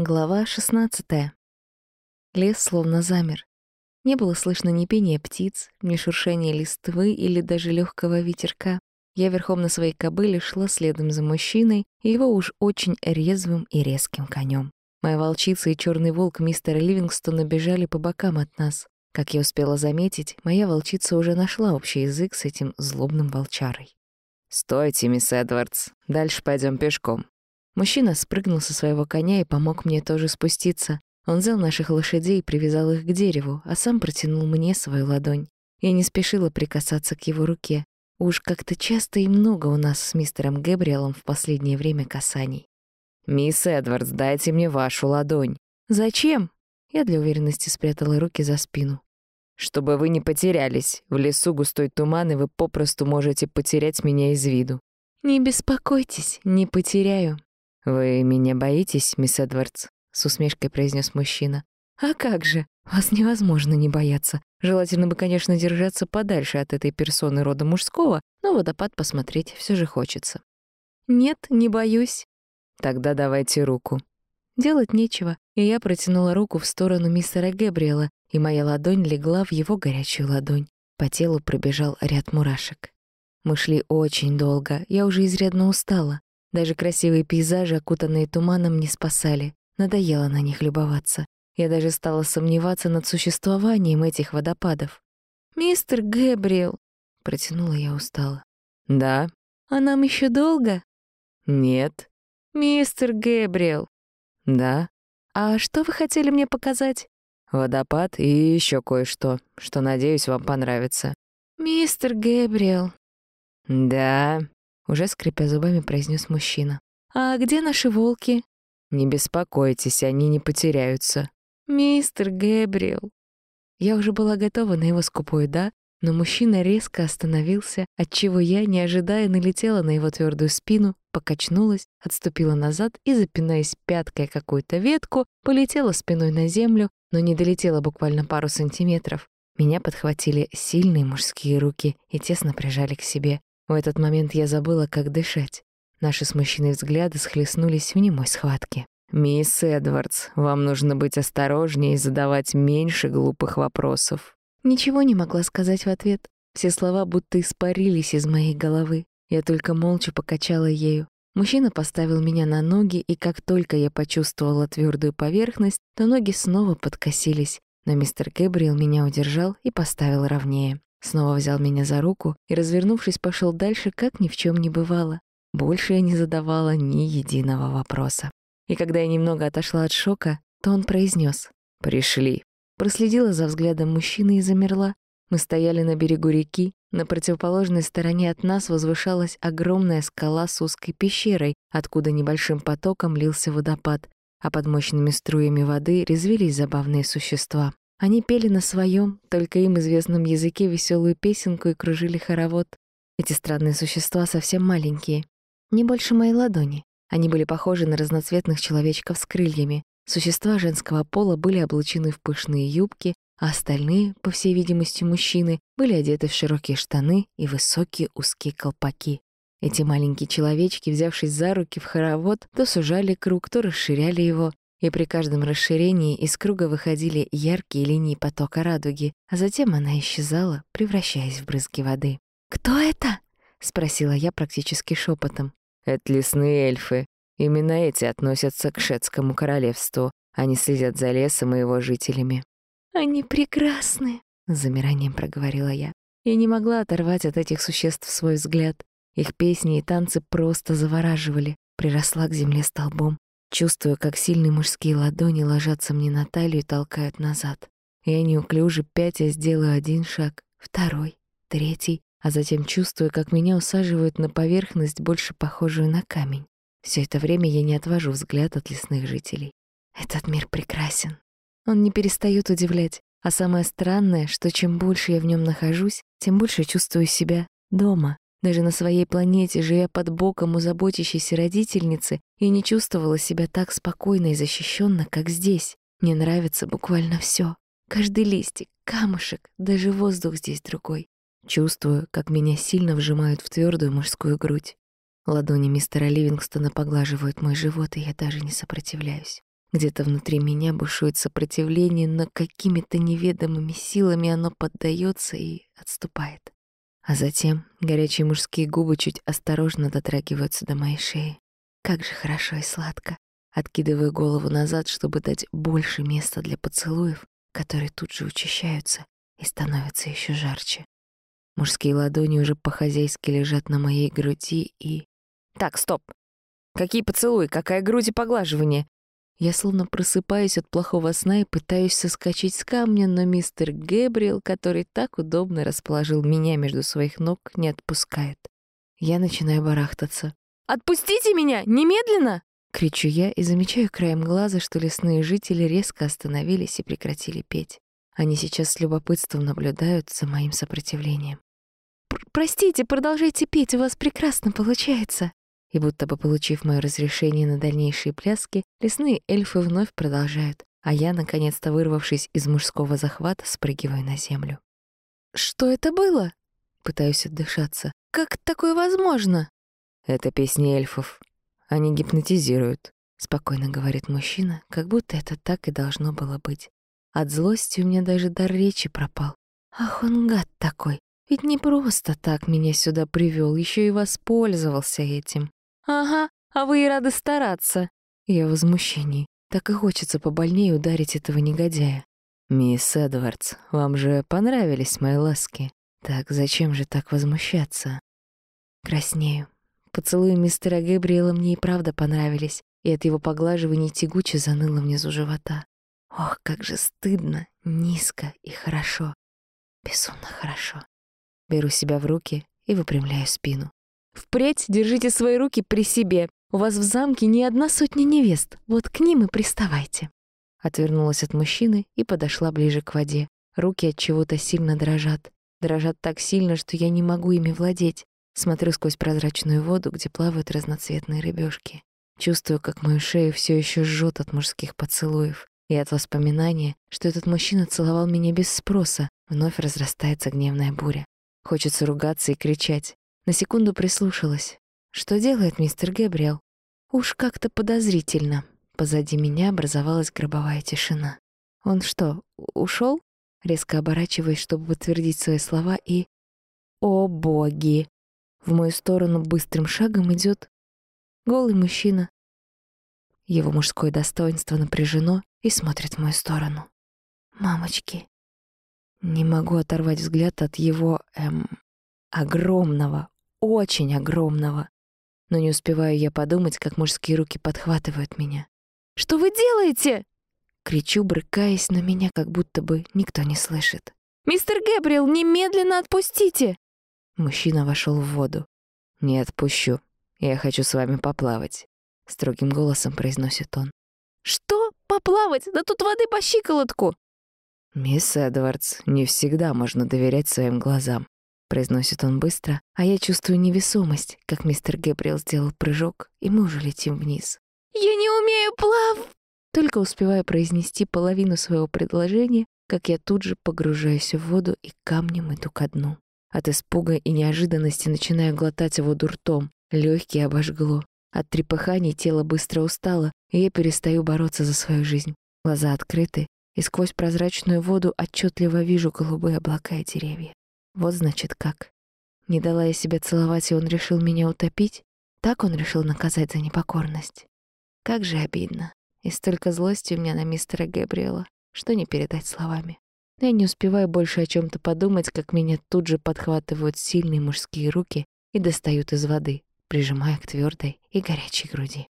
Глава 16. Лес словно замер. Не было слышно ни пения птиц, ни шуршания листвы или даже легкого ветерка. Я верхом на своей кобыле шла следом за мужчиной и его уж очень резвым и резким конем. Моя волчица и черный волк мистера Ливингстона бежали по бокам от нас. Как я успела заметить, моя волчица уже нашла общий язык с этим злобным волчарой. «Стойте, мисс Эдвардс, дальше пойдем пешком», Мужчина спрыгнул со своего коня и помог мне тоже спуститься. Он взял наших лошадей и привязал их к дереву, а сам протянул мне свою ладонь. Я не спешила прикасаться к его руке. Уж как-то часто и много у нас с мистером Гэбриэлом в последнее время касаний. «Мисс Эдвардс, дайте мне вашу ладонь». «Зачем?» Я для уверенности спрятала руки за спину. «Чтобы вы не потерялись. В лесу густой туман, и вы попросту можете потерять меня из виду». «Не беспокойтесь, не потеряю», «Вы меня боитесь, мисс Эдвардс?» — с усмешкой произнес мужчина. «А как же? Вас невозможно не бояться. Желательно бы, конечно, держаться подальше от этой персоны рода мужского, но водопад посмотреть все же хочется». «Нет, не боюсь». «Тогда давайте руку». Делать нечего, и я протянула руку в сторону мистера Гэбриэла, и моя ладонь легла в его горячую ладонь. По телу пробежал ряд мурашек. Мы шли очень долго, я уже изрядно устала. Даже красивые пейзажи, окутанные туманом, не спасали. Надоело на них любоваться. Я даже стала сомневаться над существованием этих водопадов. «Мистер Гэбриэл!» — протянула я устало. «Да». «А нам еще долго?» «Нет». «Мистер Гэбриэл!» «Да». «А что вы хотели мне показать?» «Водопад и еще кое-что, что, надеюсь, вам понравится». «Мистер Гэбриэл!» «Да». Уже скрипя зубами, произнес мужчина. «А где наши волки?» «Не беспокойтесь, они не потеряются». «Мистер Гэбриэл». Я уже была готова на его скупое «да», но мужчина резко остановился, отчего я, не ожидая, налетела на его твердую спину, покачнулась, отступила назад и, запинаясь пяткой какую-то ветку, полетела спиной на землю, но не долетела буквально пару сантиметров. Меня подхватили сильные мужские руки и тесно прижали к себе. В этот момент я забыла, как дышать. Наши смущенные взгляды схлестнулись в немой схватке. «Мисс Эдвардс, вам нужно быть осторожнее и задавать меньше глупых вопросов». Ничего не могла сказать в ответ. Все слова будто испарились из моей головы. Я только молча покачала ею. Мужчина поставил меня на ноги, и как только я почувствовала твердую поверхность, то ноги снова подкосились. Но мистер Гэбриэл меня удержал и поставил ровнее. Снова взял меня за руку и, развернувшись, пошел дальше, как ни в чем не бывало. Больше я не задавала ни единого вопроса. И когда я немного отошла от шока, то он произнес: «Пришли». Проследила за взглядом мужчины и замерла. Мы стояли на берегу реки. На противоположной стороне от нас возвышалась огромная скала с узкой пещерой, откуда небольшим потоком лился водопад, а под мощными струями воды резвились забавные существа. Они пели на своем, только им известном языке веселую песенку и кружили хоровод. Эти странные существа совсем маленькие, не больше моей ладони. Они были похожи на разноцветных человечков с крыльями. Существа женского пола были облачены в пышные юбки, а остальные, по всей видимости, мужчины, были одеты в широкие штаны и высокие узкие колпаки. Эти маленькие человечки, взявшись за руки в хоровод, то сужали круг, то расширяли его, и при каждом расширении из круга выходили яркие линии потока радуги, а затем она исчезала, превращаясь в брызги воды. «Кто это?» — спросила я практически шепотом. «Это лесные эльфы. Именно эти относятся к шетскому королевству. Они следят за лесом и его жителями». «Они прекрасны», — с замиранием проговорила я. Я не могла оторвать от этих существ свой взгляд. Их песни и танцы просто завораживали. Приросла к земле столбом. Чувствую, как сильные мужские ладони ложатся мне на талию и толкают назад. Я неуклюже пятя сделаю один шаг, второй, третий, а затем чувствую, как меня усаживают на поверхность, больше похожую на камень. Все это время я не отвожу взгляд от лесных жителей. Этот мир прекрасен. Он не перестает удивлять. А самое странное, что чем больше я в нем нахожусь, тем больше чувствую себя дома. Даже на своей планете, живя под боком у заботящейся родительницы, я не чувствовала себя так спокойно и защищенно, как здесь. Мне нравится буквально все. Каждый листик, камушек, даже воздух здесь другой. Чувствую, как меня сильно вжимают в твердую мужскую грудь. Ладони мистера Ливингстона поглаживают мой живот, и я даже не сопротивляюсь. Где-то внутри меня бушует сопротивление, но какими-то неведомыми силами оно поддается и отступает. А затем горячие мужские губы чуть осторожно дотрагиваются до моей шеи. Как же хорошо и сладко. Откидываю голову назад, чтобы дать больше места для поцелуев, которые тут же учащаются и становятся еще жарче. Мужские ладони уже по-хозяйски лежат на моей груди и... Так, стоп. Какие поцелуи, какая грудь и поглаживание. Я словно просыпаюсь от плохого сна и пытаюсь соскочить с камня, но мистер Гэбриэл, который так удобно расположил меня между своих ног, не отпускает. Я начинаю барахтаться. «Отпустите меня! Немедленно!» Кричу я и замечаю краем глаза, что лесные жители резко остановились и прекратили петь. Они сейчас с любопытством наблюдают за моим сопротивлением. «Простите, продолжайте петь, у вас прекрасно получается!» И будто бы получив мое разрешение на дальнейшие пляски, лесные эльфы вновь продолжают, а я, наконец-то вырвавшись из мужского захвата, спрыгиваю на землю. «Что это было?» Пытаюсь отдышаться. «Как такое возможно?» «Это песни эльфов. Они гипнотизируют», — спокойно говорит мужчина, как будто это так и должно было быть. От злости у меня даже дар речи пропал. Ах, он гад такой. Ведь не просто так меня сюда привел, еще и воспользовался этим. «Ага, а вы и рады стараться». Я в возмущении. Так и хочется побольнее ударить этого негодяя. «Мисс Эдвардс, вам же понравились мои ласки. Так зачем же так возмущаться?» Краснею. Поцелуи мистера Гэбриэла мне и правда понравились, и от его поглаживаний тягуче заныло внизу живота. Ох, как же стыдно, низко и хорошо. Безумно хорошо. Беру себя в руки и выпрямляю спину. Впредь держите свои руки при себе. У вас в замке не одна сотня невест. Вот к ним и приставайте. Отвернулась от мужчины и подошла ближе к воде. Руки от чего-то сильно дрожат. Дрожат так сильно, что я не могу ими владеть. Смотрю сквозь прозрачную воду, где плавают разноцветные рыбешки. Чувствую, как мою шею все еще жжет от мужских поцелуев. И от воспоминания, что этот мужчина целовал меня без спроса, вновь разрастается гневная буря. Хочется ругаться и кричать, на секунду прислушалась. Что делает мистер Гэбриэл? Уж как-то подозрительно. Позади меня образовалась гробовая тишина. Он что, ушел? Резко оборачиваясь, чтобы подтвердить свои слова, и... О, боги! В мою сторону быстрым шагом идет голый мужчина. Его мужское достоинство напряжено и смотрит в мою сторону. Мамочки. Не могу оторвать взгляд от его, эм, огромного, очень огромного. Но не успеваю я подумать, как мужские руки подхватывают меня. «Что вы делаете?» Кричу, брыкаясь, но меня как будто бы никто не слышит. «Мистер Гэбриэл, немедленно отпустите!» Мужчина вошел в воду. «Не отпущу. Я хочу с вами поплавать», — строгим голосом произносит он. «Что? Поплавать? Да тут воды по щиколотку!» «Мисс Эдвардс, не всегда можно доверять своим глазам произносит он быстро, а я чувствую невесомость, как мистер Гэбриэл сделал прыжок, и мы уже летим вниз. «Я не умею плав...» Только успеваю произнести половину своего предложения, как я тут же погружаюсь в воду и камнем иду ко дну. От испуга и неожиданности начинаю глотать воду ртом, легкие обожгло. От трепыханий тело быстро устало, и я перестаю бороться за свою жизнь. Глаза открыты, и сквозь прозрачную воду отчетливо вижу голубые облака и деревья. Вот значит как. Не дала я себя целовать, и он решил меня утопить? Так он решил наказать за непокорность. Как же обидно. И столько злости у меня на мистера Габриэла, что не передать словами. Но я не успеваю больше о чем то подумать, как меня тут же подхватывают сильные мужские руки и достают из воды, прижимая к твердой и горячей груди.